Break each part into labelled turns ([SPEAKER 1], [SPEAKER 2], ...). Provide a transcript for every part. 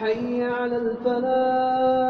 [SPEAKER 1] حي على الفلاح.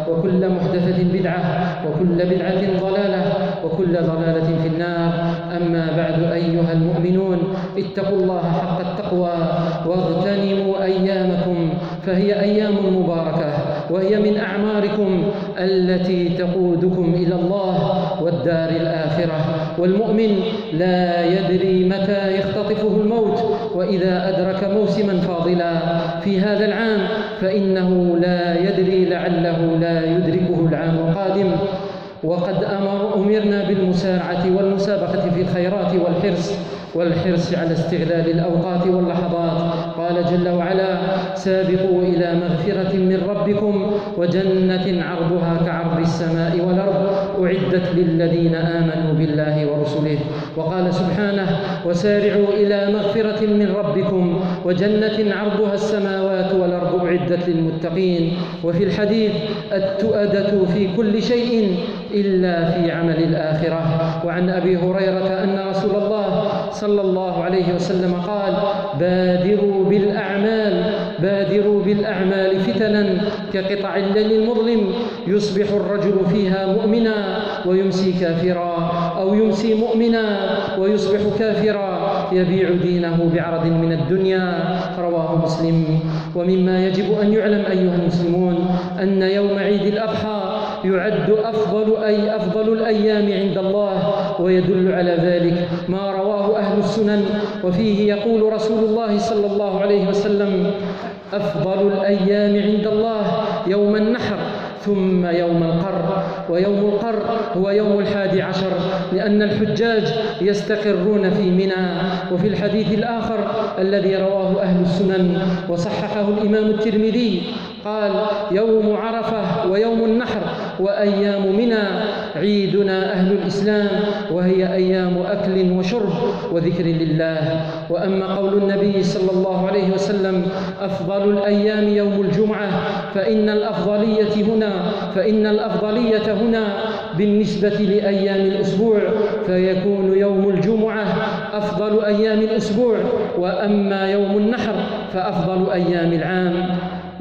[SPEAKER 2] وكل محدثة بدعة وكل بدعة ضلالة وكل ضلالة في النار. أما بعد أيها المؤمنون اتقوا الله حق التقوى واغتنموا أيامكم فهي أيام مباركة. وهي من أعماركم التي تقودكم إلى الله والدار الآخرة. والمؤمن لا يدري متى يختطفه الموت وإذا أدرك موسما فاضلا. في هذا العام فإنه لا يدري لعله لا يدركه العام القادم. وقد أمر أمرنا بالمسارعة والمسابقة في الخيرات والحرص. والحرص على استغلال الأوقات واللحظات. قال جل وعلا سابقوا إلى مغفرة من ربكم وجنة عرضها كعرض السماء والأرض أعدت للذين آمنوا بالله ورسله وقال سبحانه وسارعوا إلى مغفرة من ربكم وجنة عرضها السماوات والأرض أعدت للمتقين وفي الحديث التؤدة في كل شيء إلا في عمل الآخرة. وعن أبي هريرة أن رسول الله صلى الله عليه وسلم قال بادروا بالأعمال بادروا بالأعمال فتنا كقطع الليل المظلم يصبح الرجل فيها مؤمنا ويمسي كافرا أو يمسي مؤمنا ويصبح كافرا يبيع دينه بعرض من الدنيا رواه مسلم. ومما يجب أن يعلم أيها المسلمون أن يوم عيد الأضحى يعد أفضل أي أفضل الأيام عند الله ويدل على ذلك ما رواه أهل السنن. وفيه يقول رسول الله صلى الله عليه وسلم أفضل الأيام عند الله يوم النحر ثم يوم القر ويوم القر هو يوم الحادي عشر لأن الحجاج يستقرون في منى وفي الحديث الآخر الذي رواه أهل السنن وصححه الإمام الترمذي قال يوم عرفة ويوم النحر وأيام منى عيدنا أهل الإسلام وهي أيام أكل وشرب وذكر لله. وأما قول النبي صلى الله عليه وسلم أفضل الأيام يوم الجمعة فإن الأفضلية هنا فإن الأفضلية هنا بالنسبة لأيام الأسبوع فيكون يوم الجمعة أفضل أيام الأسبوع وأما يوم النحر فأفضل أيام العام.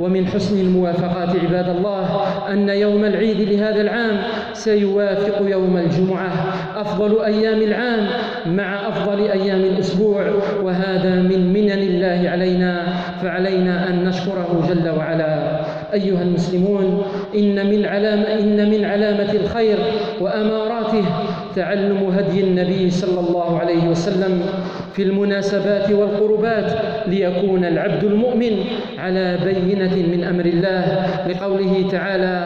[SPEAKER 2] ومن حسن الموافقات عباد الله أن يوم العيد لهذا العام سيوافق يوم الجمعة أفضل أيام العام مع أفضل أيام الأسبوع. وهذا من منن الله علينا فعلينا أن نشكره جل وعلا. أيها المسلمون إن من علامة إن من علامة الخير وأماراته تعلم هدي النبي صلى الله عليه وسلم في المناسبات والقربات ليكون العبد المؤمن على بينة من أمر الله لقوله تعالى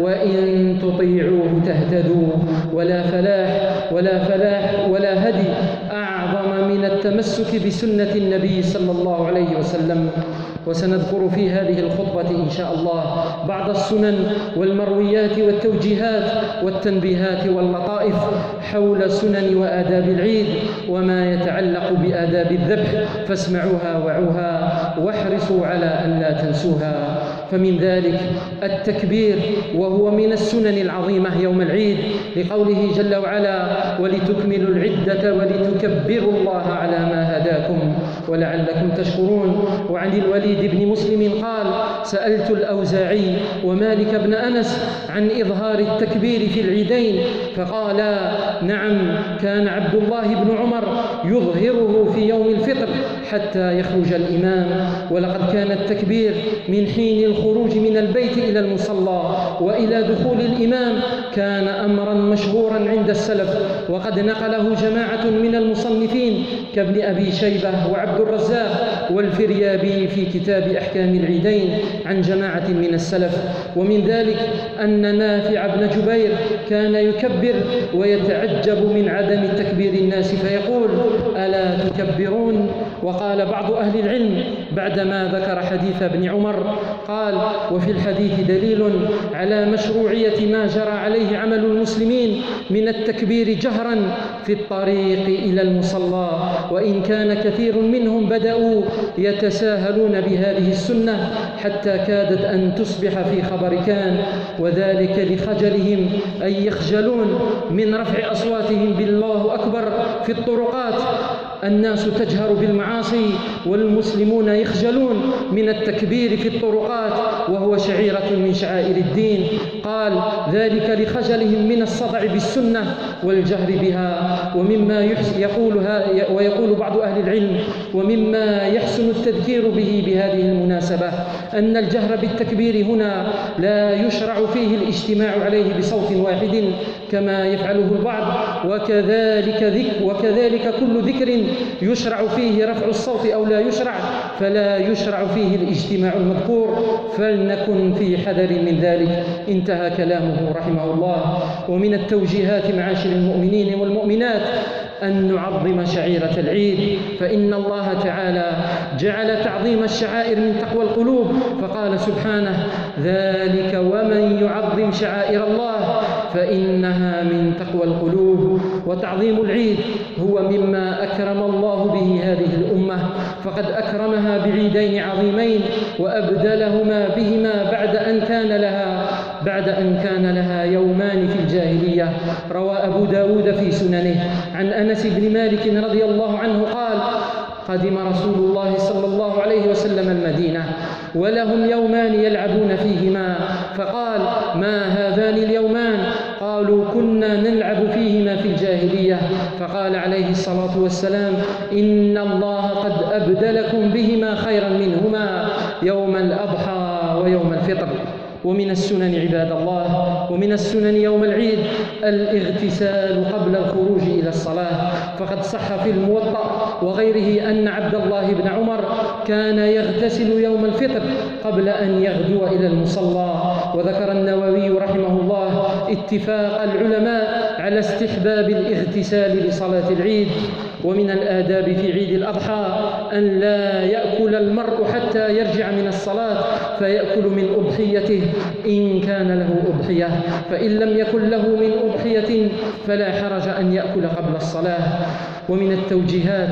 [SPEAKER 2] وإن تطيعوه تهتدوا ولا فلاح ولا فلاح ولا هدي أعظم من التمسك بسنة النبي صلى الله عليه وسلم. وسنذكر في هذه الخطبة إن شاء الله بعض السنن والمرويات والتوجيهات والتنبيهات واللطائف حول سنن وآداب العيد وما يتعلق بآداب الذبح فاسمعوها وعوها واحرصوا على أن لا تنسوها. فمن ذلك التكبير وهو من السنن العظيمة يوم العيد لقوله جل وعلا ولتكملوا العدة ولتكبروا الله على ما هداكم ولعلكم تشكرون وعن الوليد بن مسلم قال سألت الأوزاعي ومالك بن أنس عن إظهار التكبير في العيدين فقالا نعم كان عبد الله بن عمر يظهره في يوم الفطر حتى يخرج الإمام ولقد كان التكبير من حين من البيت إلى المصلى وإلى دخول الإمام كان أمرا مشهورا عند السلف. وقد نقله جماعة من المصنفين كابن أبي شيبة وعبد الرزاق والفريابي في كتاب أحكام العيدين عن جماعة من السلف. ومن ذلك أن نافع بن جبير كان يكبر ويتعجب من عدم تكبير الناس فيقول ألا تكبرون؟ وقال بعض أهل العلم بعدما ذكر حديث ابن عمر قال وفي الحديث دليل على مشروعية ما جرى عليه عمل المسلمين من التكبير جهرا في الطريق إلى المصلى وإن كان كثير منهم بدأوا يتساهلون بهذه السنة حتى كادت أن تصبح في خبر كان وذلك لخجلهم أن يخجلون من رفع أصواتهم بالله أكبر في الطرقات الناس تجهر بالمعاصي والمسلمون يخجلون من التكبير في الطرقات وهو شعيرة من شعائر الدين. قال ذلك لخجلهم من الصدع بالسنة والجهر بها ومما يقولها ويقول بعض أهل العلم ومما يحسن التذكير به بهذه المناسبة أن الجهر بالتكبير هنا لا يشرع فيه الاجتماع عليه بصوت واحد كما يفعله البعض وكذلك ذكر وكذلك كل ذكر يشرع فيه رفع الصوت أو لا يشرع فلا يشرع فيه الاجتماع المذكور فلنكن في حذر من ذلك. انتهى كلامه رحمه الله. ومن التوجيهات معاشر المؤمنين والمؤمنات أن نعظم شعيرة العيد فإن الله تعالى جعل تعظيم الشعائر من تقوى القلوب فقال سبحانه ذلك ومن يعظم شعائر الله فإنها من تقوى القلوب. وتعظيم العيد هو مما أكرم الله به هذه الأمة. فقد أكرمها بعيدين عظيمين وأبدلهما بهما بعد أن كان لها بعد أن كان لها يومان في الجاهلية. روى أبو داود في سننه. عن أنس بن مالك رضي الله عنه قال قدم رسول الله صلى الله عليه وسلم المدينة ولهم يومان يلعبون فيهما. فقال ما هذان اليومان؟ قالوا كنا نلعب فيهما في الجاهلية. فقال عليه الصلاة والسلام إن الله قد أبدلكم بهما خيرا منهما يوم الأضحى ويوم الفطر. ومن السنن عباد الله ومن السنن يوم العيد الاغتسال قبل الخروج إلى الصلاة. فقد صح في الموطأ وغيره أن عبد الله بن عمر كان يغتسل يوم الفطر قبل أن يغدو إلى المصلى. وذكر النووي رحمه الله اتفاق العلماء على استحباب الاغتسال لصلاة العيد ومن الآداب في عيد الأضحى أن لا يأكل المرء حتى يرجع من الصلاة فيأكل من أضحيته إن كان له أضحية فإن لم يكن له من أضحية فلا حرج أن يأكل قبل الصلاة. ومن التوجيهات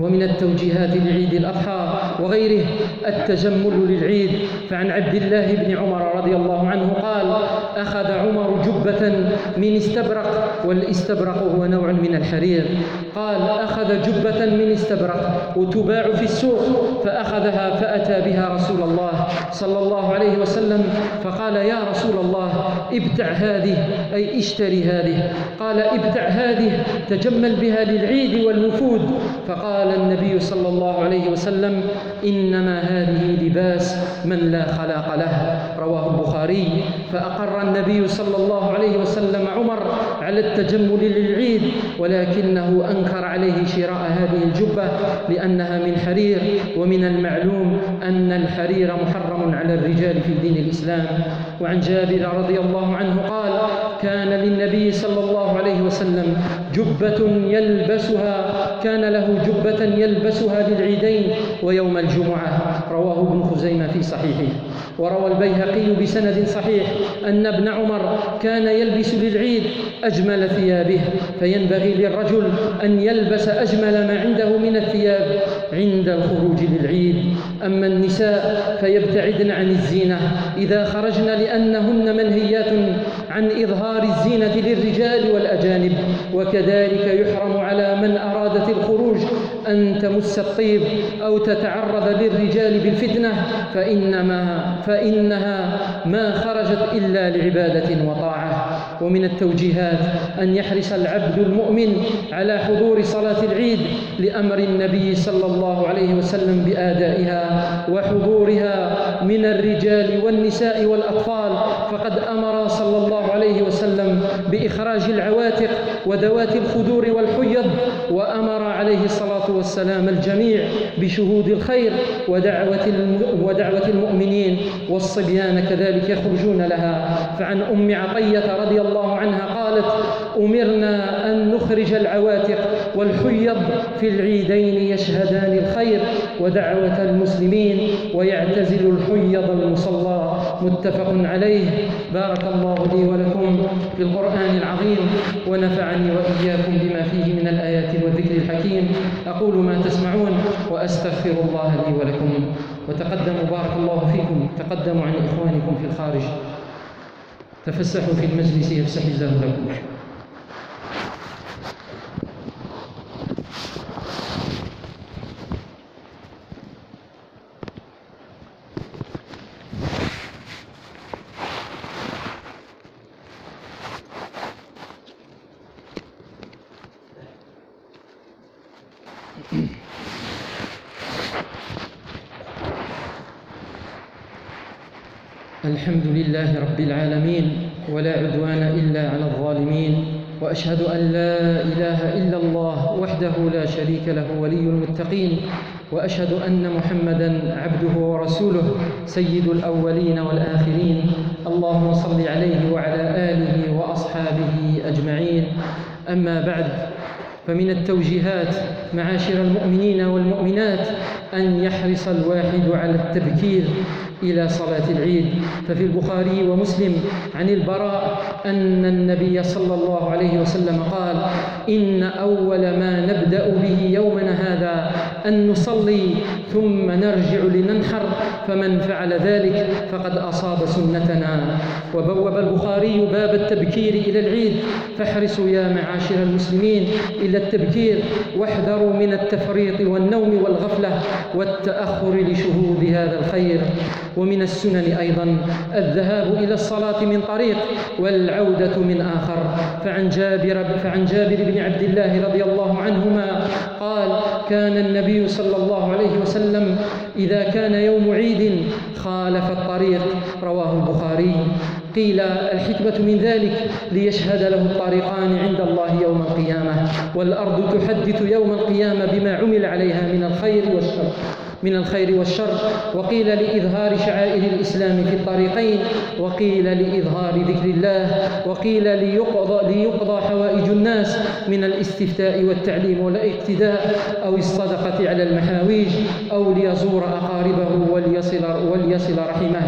[SPEAKER 2] ومن التوجيهات لعيد الأضحى وغيره التجمل للعيد. فعن عبد الله بن عمر رضي الله عنه قال أخذ عمر جبة من استبرق والاستبرق هو نوع من الحرير. قال أخذ جبة من استبرق وتباع في السوق فأخذها فأتى بها رسول الله صلى الله عليه وسلم فقال يا رسول الله ابتع هذه أي اشتري هذه. قال ابتع هذه تجمل بها للعيد والوفود. فقال النبي صلى الله عليه وسلم إنما هذه لباس من لا خلاق له. رواه البخاري. فأقر النبي صلى الله عليه وسلم عمر على التجمل للعيد ولكنه أنكر عليه شراء هذه الجبة لأنها من حرير ومن المعلوم أن الحرير محرم على الرجال في دين الإسلام. وعن جابر رضي الله عنه قال كان للنبي صلى الله عليه وسلم جبة يلبسها كان له جبة يلبسها للعيدين ويوم الجمعة. رواه ابن خزيمة في صحيحه. وروى البيهقي بسند صحيح أن ابن عمر كان يلبس للعيد أجمل ثيابه فينبغي للرجل أن يلبس أجمل ما عنده من الثياب عند الخروج للعيد. أما النساء فيبتعدن عن الزينة إذا خرجن لأنهن منهيات عن إظهار الزينة للرجال والأجانب وكذلك يحرم على من أرادت الخروج أن تمس الطيب أو تتعرض للرجال بالفتنة فإنما فإنها ما خرجت إلا لعبادة وطاعة. ومن التوجيهات أن يحرص العبد المؤمن على حضور صلاة العيد لأمر النبي صلى الله عليه وسلم بآدائها وحضورها من الرجال والنساء والأطفال. فقد أمر صلى الله عليه وسلم بإخراج العواتق وذوات الخدور والحيض وأمر عليه الصلاة والسلام الجميع بشهود الخير ودعوة ودعوة المؤمنين والصبيان كذلك يخرجون لها. فعن أم عطية رضي الله عنها قالت أمرنا أن نخرج العواتق والحيض في العيدين يشهدان الخير ودعوة المسلمين ويعتزل الحيض المصلى. متفق عليه. بارك الله لي ولكم في القرآن العظيم ونفعني وإياكم بما فيه من الآيات والذكر الحكيم. أقول ما تسمعون وأستغفر الله لي ولكم. وتقدموا بارك الله فيكم. تقدموا عن إخوانكم في الخارج. تفسحوا في المجلس يفسح الله. لكم الحمد لله رب العالمين ولا عدوان إلا على الظالمين وأشهد أن لا إله إلا الله وحده لا شريك له ولي المتقين وأشهد أن محمدا عبده ورسوله سيد الأولين والآخرين. اللهم صل عليه وعلى آله وأصحابه أجمعين. أما بعد فمن التوجيهات معاشر المؤمنين والمؤمنات أن يحرص الواحد على التبكير إلى صلاة العيد. ففي البخاري ومسلم عن البراء أن النبي صلى الله عليه وسلم قال إن أول ما نبدأ به يومنا هذا أن نصلي ثم نرجع لننحر فمن فعل ذلك فقد أصاب سنتنا. وبوب البخاري باب التبكير إلى العيد. فاحرصوا يا معاشر المسلمين إلى التبكير واحذروا من التفريط والنوم والغفلة والتأخر لشهود هذا الخير. ومن السنن أيضا الذهاب إلى الصلاة من طريق والعودة من آخر. فعن جابر فعن جابر بن عبد الله رضي الله عنهما قال كان النبي صلى الله عليه وسلم إذا كان يوم عيد خالف الطريق. رواه البخاري. قيل الحكمة من ذلك ليشهد له الطريقان عند الله يوم القيامة والأرض تحدث يوم القيامة بما عمل عليها من الخير والشر. من الخير والشر. وقيل لإظهار شعائر الإسلام في الطريقين. وقيل لإظهار ذكر الله. وقيل ليقضى, ليقضى حوائج الناس من الاستفتاء والتعليم والاقتداء أو الصدقة على المحاويج أو ليزور أقاربه وليصل, وليصل رحمه.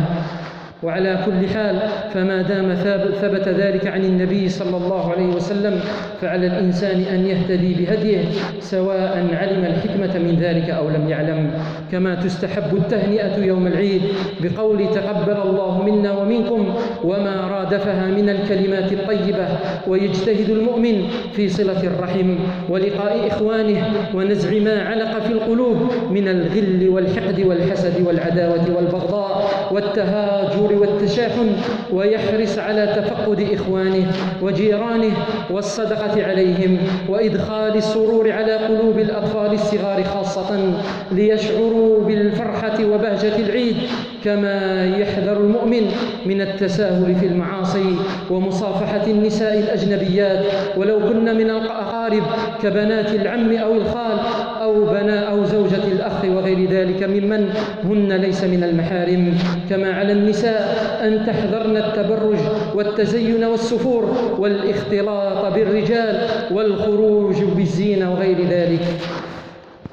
[SPEAKER 2] وعلى كل حال فما دام ثبت ذلك عن النبي صلى الله عليه وسلم فعلى الإنسان أن يهتدي بهديه سواء علم الحكمة من ذلك أو لم يعلم. كما تستحب التهنئة يوم العيد بقول تقبل الله منا ومنكم وما رادفها من الكلمات الطيبة ويجتهد المؤمن في صلة الرحم ولقاء إخوانه ونزع ما علق في القلوب من الغل والحقد والحسد والعداوة والبغضاء والتهاجر والتشاحن ويحرص على تفقد إخوانه وجيرانه والصدقة عليهم وإدخال السرور على قلوب الأطفال الصغار خاصة ليشعروا بالفرحة وبهجة العيد. كما يحذر المؤمن من التساهل في المعاصي ومصافحة النساء الأجنبيات ولو كن من الأقارب كبنات العم أو الخال أو بنا أو زوجة الأخ وغير ذلك ممن هن ليس من المحارم. كما على النساء أن تحذرن التبرج والتزين والسفور والإختلاط بالرجال والخروج بالزينة وغير ذلك.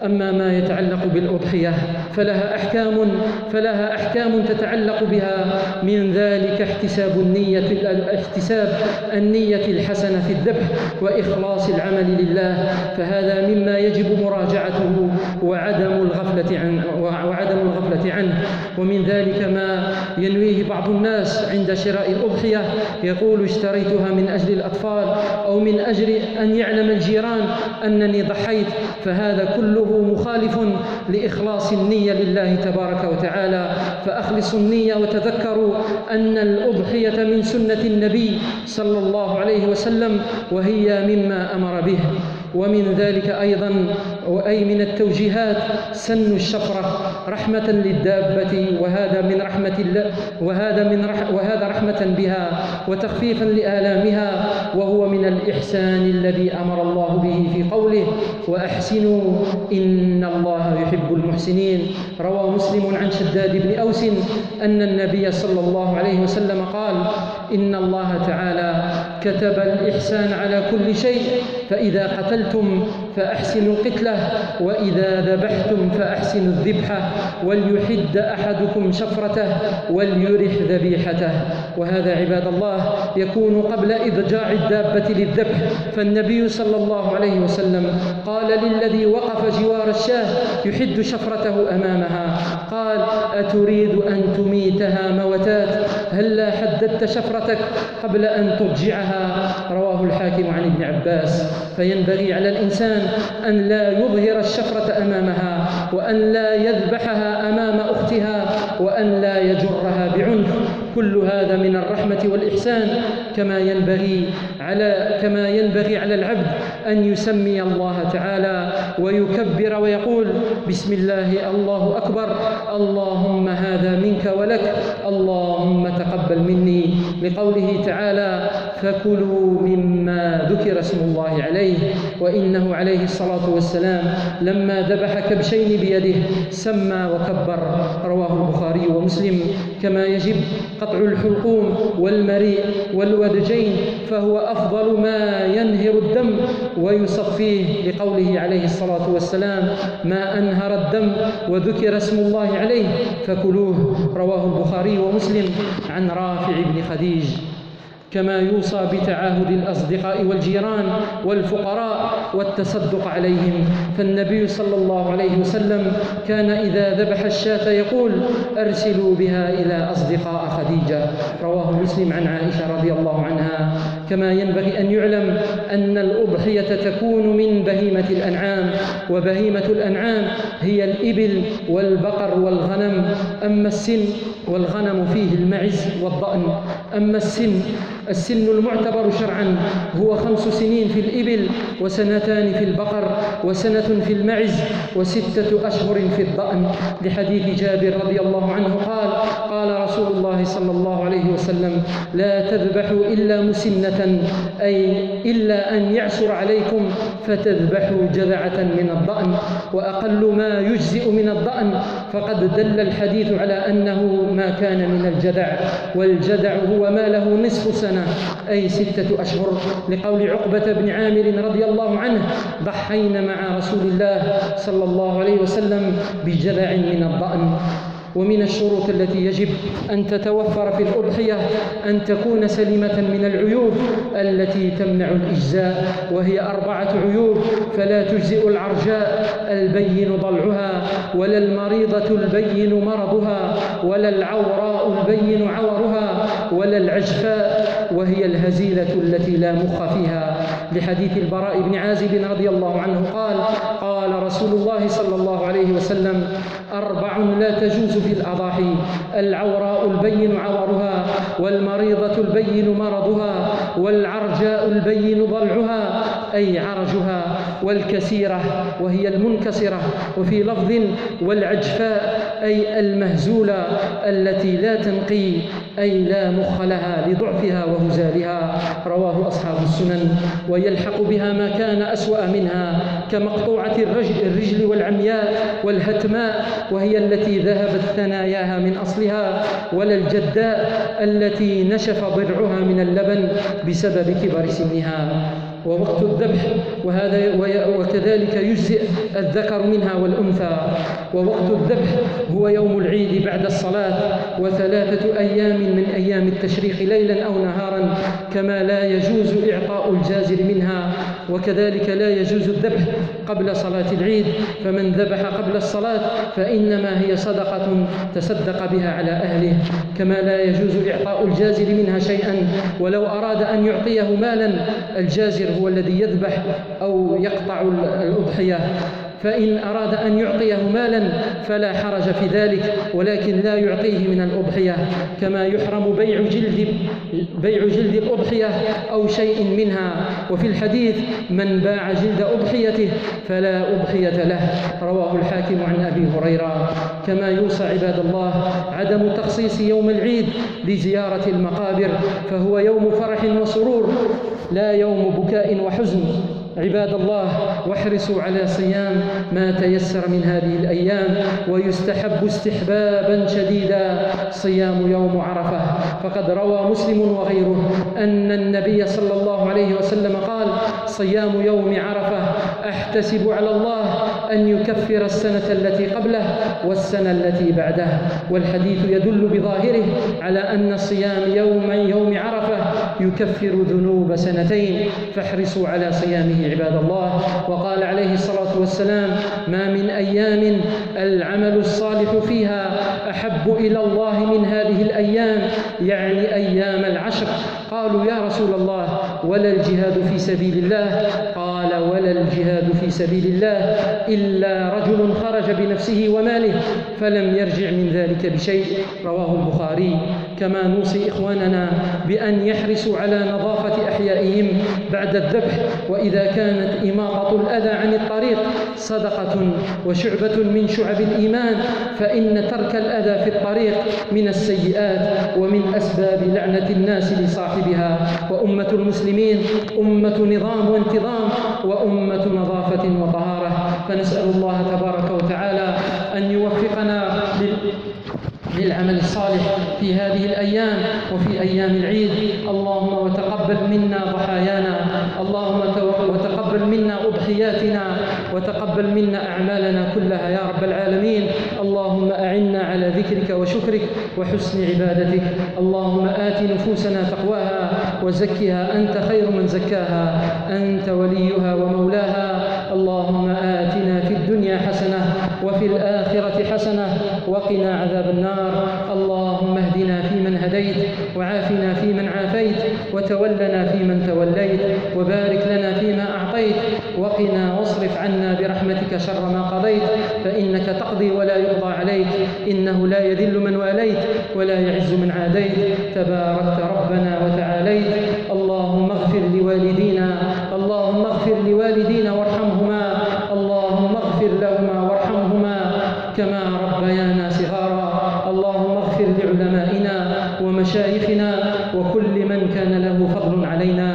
[SPEAKER 2] أما ما يتعلق بالأضحية فلها أحكام فلها أحكام تتعلق بها. من ذلك احتساب النية احتساب النية الحسنة في الذبح وإخلاص العمل لله. فهذا مما يجب مراجعته وعدم الغفلة عن وعدم الغفلة عنه. ومن ذلك ما ينويه بعض الناس عند شراء الأضحية. يقول اشتريتها من أجل الأطفال أو من أجل أن يعلم الجيران أنني ضحيت فهذا كله مخالف لإخلاص النية لله تبارك وتعالى. فأخلصوا النية وتذكروا أن الأضحية من سنة النبي صلى الله عليه وسلم وهي مما أمر به. ومن ذلك أيضا أي من التوجيهات سن الشفرة رحمة للدابة وهذا من رحمة الله وهذا من رح وهذا رحمة بها وتخفيفا لآلامها وهو من الإحسان الذي أمر الله به في قوله وأحسنوا إن الله يحب المحسنين. روى مسلم عن شداد بن أوس أن النبي صلى الله عليه وسلم قال إن الله تعالى كتب الإحسان على كل شيء فإذا قتلتم فأحسنوا القتلة وإذا ذبحتم فأحسنوا الذبحة وليحد أحدكم شفرته وليرح ذبيحته. وهذا عباد الله يكون قبل إضجاع الدابة للذبح. فالنبي صلى الله عليه وسلم قال للذي وقف جوار الشاه يحد شفرته أمامها قال أتريد أن تميتها موتات؟ هلا حددت شفرتك قبل أن تضجعها رواه الحاكم عن ابن عباس. فينبغي على الإنسان أن لا يظهر الشفرة أمامها وأن لا يذبحها أمام أختها وأن لا يجرها بعنف. كل هذا من الرحمة والإحسان كما ينبغي على كما ينبغي على العبد أن يسمي الله تعالى ويكبر ويقول بسم الله الله أكبر اللهم هذا منك ولك اللهم تقبل مني لقوله تعالى فكلوا مما ذكر اسم الله عليه وإنه عليه الصلاة والسلام لما ذبح كبشين بيده سمى وكبر رواه البخاري ومسلم كما يجب قطع الحلقوم والمريء والودجين فهو أفضل ما ينهر الدم. ويصفيه لقوله عليه الصلاة والسلام ما أنهر الدم وذكر اسم الله عليه فكلوه. رواه البخاري ومسلم عن رافع بن خديج. كما يوصى بتعاهد الأصدقاء والجيران والفقراء والتصدق عليهم. فالنبي صلى الله عليه وسلم كان إذا ذبح الشاة يقول أرسلوا بها إلى أصدقاء خديجة. رواه مسلم عن عائشة رضي الله عنها. كما ينبغي أن يعلم أن الأضحية تكون من بهيمة الأنعام وبهيمة الأنعام هي الإبل والبقر والغنم. أما السن والغنم فيه المعز والضأن. أما السن السن المعتبر شرعا هو خمس سنين في الإبل وسنتان في البقر وسنة في المعز وستة أشهر في الضأن. لحديث جابر رضي الله عنه قال قال رسول الله صلى الله عليه وسلم لا تذبحوا إلا مسنة أي إلا أن يعسر عليكم فتذبحوا جذعة من الضأن وأقل ما يجزئ من الضأن. فقد دل الحديث على أنه ما كان من الجدع والجدع هو ما له نصف سنة أي ستة أشهر. لقول عقبة بن عامر رضي الله عنه ضحينا مع رسول الله صلى الله عليه وسلم بجذع من الضأن. ومن الشروط التي يجب أن تتوفر في الأضحية أن تكون سليمة من العيوب التي تمنع الإجزاء وهي أربعة عيوب. فلا تجزئ العرجاء البين ضلعها ولا المريضة البين مرضها ولا العوراء البين عورها ولا العجفاء وهي الهزيلة التي لا مخ فيها. لحديث البراء بن عازب رضي الله عنه قال قال رسول الله صلى الله عليه وسلم أربع لا تجوز في الأضاحي العوراء البين عورها والمريضة البين مرضها والعرجاء البين ضلعها أي عرجها والكسيرة وهي المنكسرة وفي لفظ والعجفاء أي المهزولة التي لا تنقي أي لا مخ لها لضعفها وهزالها. رواه أصحاب السنن. ويلحق بها ما كان أسوأ منها كمقطوعة الرجل والعمياء والهتماء وهي التي ذهبت ثناياها من أصلها ولا الجداء التي نشف ضرعها من اللبن بسبب كبر سنها. ووقت الذبح وهذا وكذلك يجزئ الذكر منها والأنثى. ووقت الذبح هو يوم العيد بعد الصلاة وثلاثة أيام من أيام التشريق ليلا أو نهارا كما لا يجوز إعطاء الجازر منها. وكذلك لا يجوز الذبح قبل صلاة العيد فمن ذبح قبل الصلاة فإنما هي صدقة تصدق بها على أهله. كما لا يجوز إعطاء الجازر منها شيئا ولو أراد أن يعطيه مالا الجازر هو الذي يذبح أو يقطع الأضحية. فإن أراد أن يعطيه مالا فلا حرج في ذلك ولكن لا يعطيه من الأضحية كما يحرم بيع جلد بيع جلد الأضحية أو شيء منها. وفي الحديث من باع جلد أضحيته فلا أضحية له. رواه الحاكم عن أبي هريرة. كما يوصى عباد الله عدم تخصيص يوم العيد لزيارة المقابر فهو يوم فرح وسرور لا يوم بكاء وحزن. عباد الله واحرصوا على صيام ما تيسر من هذه الأيام ويستحب استحبابا شديدا صيام يوم عرفة. فقد روى مسلم وغيره أن النبي صلى الله عليه وسلم قال صيام يوم عرفة أحتسب على الله أن يكفر السنة التي قبله والسنة التي بعده. والحديث يدل بظاهره على أن صيام يوم يوم عرفة يكفر ذنوب سنتين. فاحرصوا على صيامه عباد الله. وقال عليه الصلاة والسلام ما من أيام العمل الصالح فيها أحب إلى الله من هذه الأيام يعني أيام العشر. قالوا يا رسول الله ولا الجهاد في سبيل الله؟ قال ولا الجهاد في سبيل الله إلا رجل خرج بنفسه وماله فلم يرجع من ذلك بشيء رواه البخاري. كما نوصي إخواننا بأن يحرصوا على نظافة أحيائهم بعد الذبح وإذا كانت إماطة الأذى عن الطريق صدقة وشعبة من شعب الإيمان فإن ترك الأذى في الطريق من السيئات ومن أسباب لعنة الناس لصاحبها. وأمة المسلمين أمة نظام وانتظام وأمة نظافة وطهارة. فنسأل الله تبارك وتعالى أن يوفقنا للعمل الصالح في هذه الأيام وفي أيام العيد. اللهم وتقبل منا ضحايانا. اللهم وتقبل منا أضحياتنا وتقبل منا أعمالنا كلها يا رب العالمين. اللهم أعنا على ذكرك وشكرك وحسن عبادتك. اللهم آت نفوسنا تقواها وزكها. أنت خير من زكاها. أنت وليها ومولاها. اللهم آتنا في الدنيا حسنة وفي الآخرة حسنة وقنا عذاب النار. اللهم اهدنا فيمن هديت وعافنا فيمن عافيت وتولنا فيمن توليت وبارك لنا فيما أعطيت وقنا واصرف عنا برحمتك شر ما قضيت فإنك تقضي ولا يقضى عليك. إنه لا يذل من واليت ولا يعز من عاديت. تباركت ربنا وتعاليت. اللهم اغفر لوالدينا اللهم اغفر لوالدينا وارحمهما اللهم اغفر لهما وارحمهما كما ربيانا صغارا. اللهم اغفر لعلمائنا ومشايخنا وكل من كان له فضل علينا.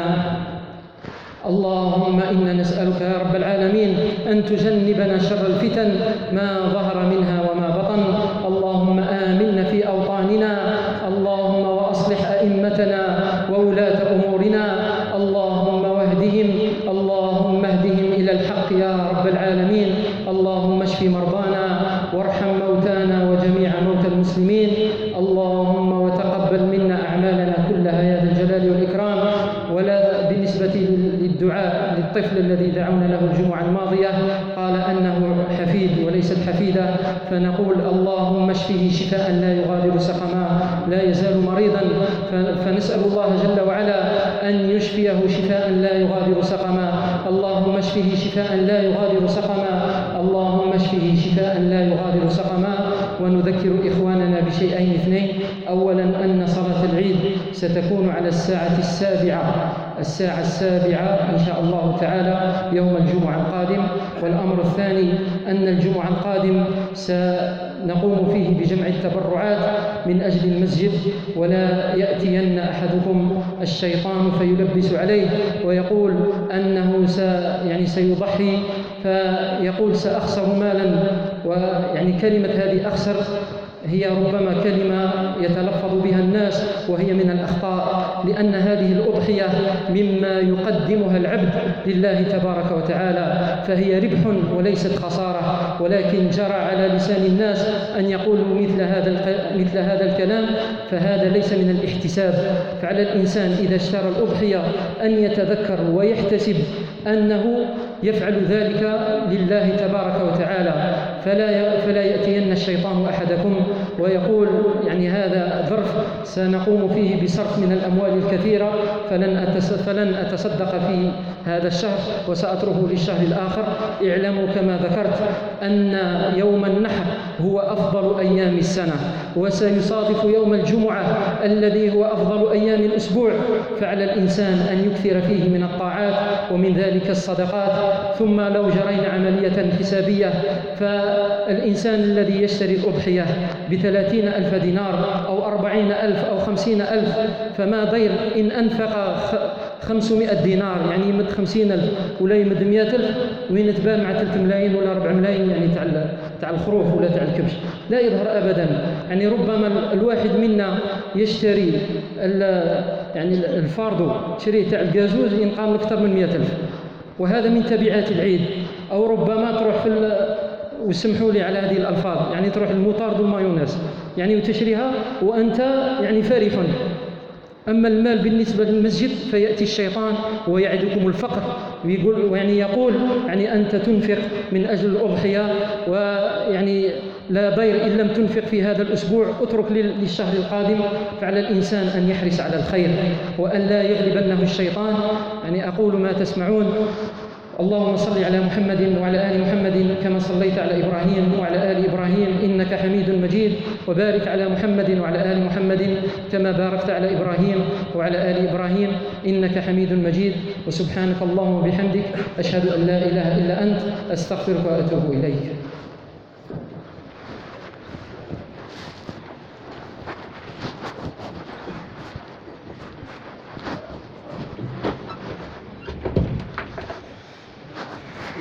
[SPEAKER 2] اللهم إنا نسألك يا رب العالمين أن تجنبنا شر الفتن ما ظهر منها وما بطن. اللهم آمنا في أوطاننا. اللهم وأصلح أئمتنا. فنقول اللهم اشفه شفاء لا يغادر سقما لا يزال مريضا. ف- فنسأل الله جل وعلا أن يشفيه شفاء لا يغادر سقما. اللهم اشفه شفاء لا يغادر سقما. اللهم اشفه شفاء لا يغادر سقما. ونذكر إخواننا بشيئين اثنين. اولا أن صلاة العيد ستكون على الساعة السابعة. الساعة السابعة إن شاء الله تعالى يوم الجمعة القادم. والأمر الثاني أن الجمعة القادم سنقوم فيه بجمع التبرعات من أجل المسجد ولا يأتين أحدكم الشيطان فيلبس عليه ويقول أنه س يعني سيضحي فيقول سأخسر مالا ويعني كلمة هذه أخسر هي ربما كلمة يتلفظ بها الناس وهي من الأخطاء لأن هذه الأضحية مما يقدمها العبد لله تبارك وتعالى فهي ربح وليست خسارة ولكن جرى على لسان الناس أن يقولوا مثل هذا مثل هذا الكلام فهذا ليس من الاحتساب. فعلى الإنسان إذا اشترى الأضحية أن يتذكر ويحتسب أنه يفعل ذلك لله تبارك وتعالى فلا فلا يأتين الشيطان أحدكم ويقول يعني هذا ظرف سنقوم فيه بصرف من الأموال الكثيرة فلن فلن أتصدق في هذا الشهر وسأتركه للشهر الآخر. اعلموا كما ذكرت أن يوم النحر هو أفضل أيام السنة. وسيصادف يوم الجمعة الذي هو أفضل أيام الأسبوع. فعلى الإنسان أن يكثر فيه من الطاعات ومن ذلك الصدقات. ثم لو جرينا عملية حسابية فالإنسان الذي يشتري الأضحية بثلاثين ألف دينار أو أربعين ألف أو خمسين ألف فما ضير إن أنفق خ- خمسمائة دينار يعني يمد خمسين ألف ولا يمد مئة ألف وين تباع مع ثلاث ملايين ولا ربع ملايين يعني تاع تاع الخروف ولا تاع الكبش. لا يظهر أبدا. يعني ربما ال- الواحد منا يشتري يعني ال- الفاردو تشريه تاع الجازوز ينقام لك أكثر من مئة ألف. وهذا من تبعات العيد. أو ربما تروح في وسمحوا لي على هذه الألفاظ يعني تروح المطارد والمايونيز يعني وتشريها وأنت يعني فرح. أما المال بالنسبة للمسجد فيأتي الشيطان ويعدكم الفقر. ويقول يعني يقول يعني أنت تنفق من أجل الأضحية ويعني لا ضير إن لم تنفق في هذا الأسبوع اترك لل- للشهر القادم. فعلى الإنسان أن يحرص على الخير وأن لا يغلبنه الشيطان. يعني أقول ما تسمعون. اللهم صل على محمد وعلى آل محمد كما صليت على إبراهيم وعلى آل إبراهيم إنك حميد مجيد. وبارك على محمد وعلى آل محمد كما باركت على إبراهيم وعلى آل إبراهيم إنك حميد مجيد. وسبحانك اللهم وبحمدك أشهد أن لا إله إلا أنت أستغفرك وأتوب إليك.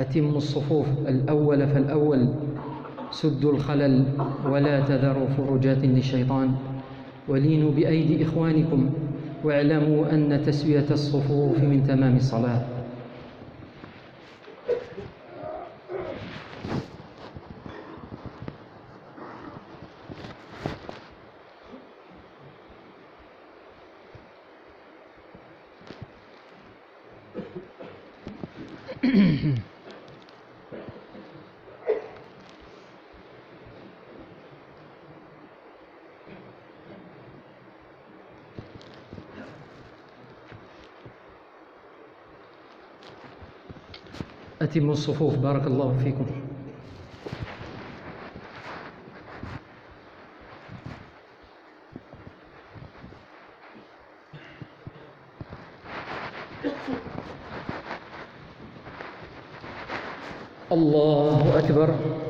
[SPEAKER 2] أتموا الصفوف الأول فالأول سدوا الخلل ولا تذروا فروجات للشيطان. ولينوا بأيدي إخوانكم واعلموا أن تسوية الصفوف من تمام الصلاة. أتموا الصفوف. بارك الله فيكم. الله أكبر.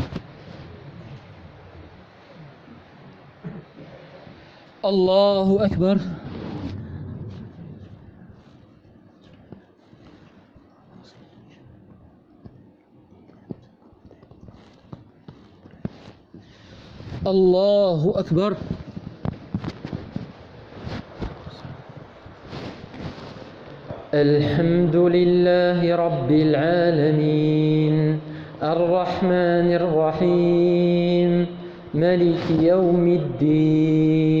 [SPEAKER 2] الله أكبر. الله أكبر. الحمد لله رب العالمين. الرحمن الرحيم. ملك يوم الدين.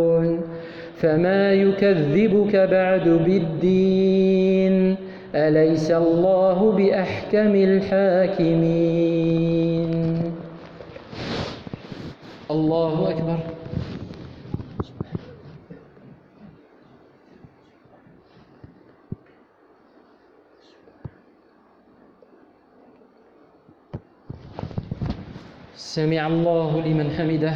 [SPEAKER 2] فما يكذبك بعد بالدين أليس الله بأحكم الحاكمين؟ الله أكبر. سمع الله لمن حمده.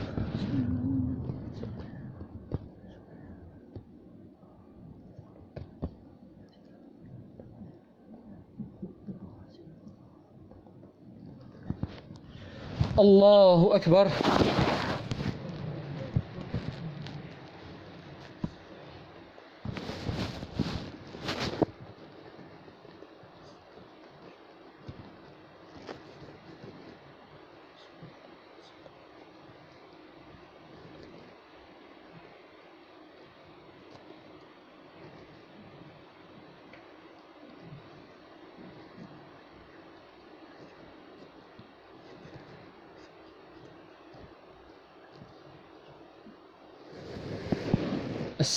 [SPEAKER 2] الله أكبر.